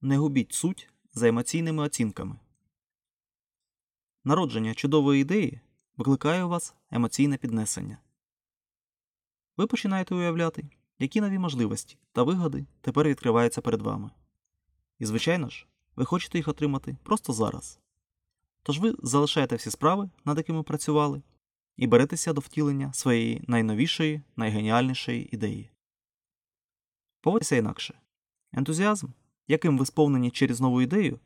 Не губіть суть за емоційними оцінками. Народження чудової ідеї викликає у вас емоційне піднесення. Ви починаєте уявляти, які нові можливості та вигоди тепер відкриваються перед вами. І, звичайно ж, ви хочете їх отримати просто зараз. Тож ви залишаєте всі справи, над якими працювали, і беретеся до втілення своєї найновішої, найгеніальнішої ідеї. Поводьтеся інакше. Ентузіазм, яким ви сповнені через нову ідею,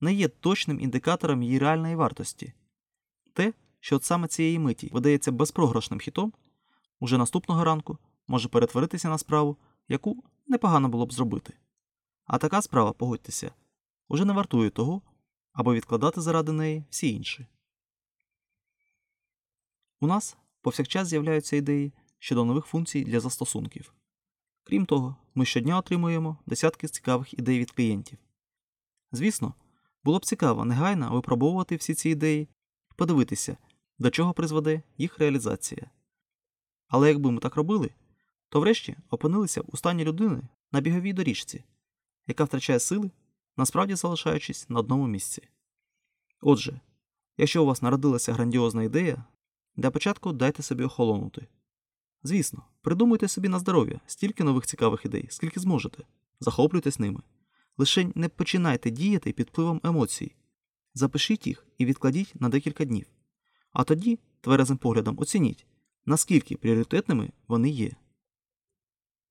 не є точним індикатором її реальної вартості. Те, що от саме цієї миті видається безпрограшним хітом, уже наступного ранку може перетворитися на справу, яку непогано було б зробити. А така справа, погодьтеся, уже не вартує того, аби відкладати заради неї всі інші. У нас повсякчас з'являються ідеї щодо нових функцій для застосунків. Крім того, ми щодня отримуємо десятки цікавих ідей від клієнтів. Звісно, було б цікаво негайно випробовувати всі ці ідеї подивитися, до чого призведе їх реалізація. Але якби ми так робили, то врешті опинилися б у стані людини на біговій доріжці, яка втрачає сили, насправді залишаючись на одному місці. Отже, якщо у вас народилася грандіозна ідея, для початку дайте собі охолонути. Звісно, придумуйте собі на здоров'я стільки нових цікавих ідей, скільки зможете, захоплюйтесь ними. Лише не починайте діяти під впливом емоцій. Запишіть їх і відкладіть на декілька днів. А тоді, тверезим поглядом, оцініть, наскільки пріоритетними вони є.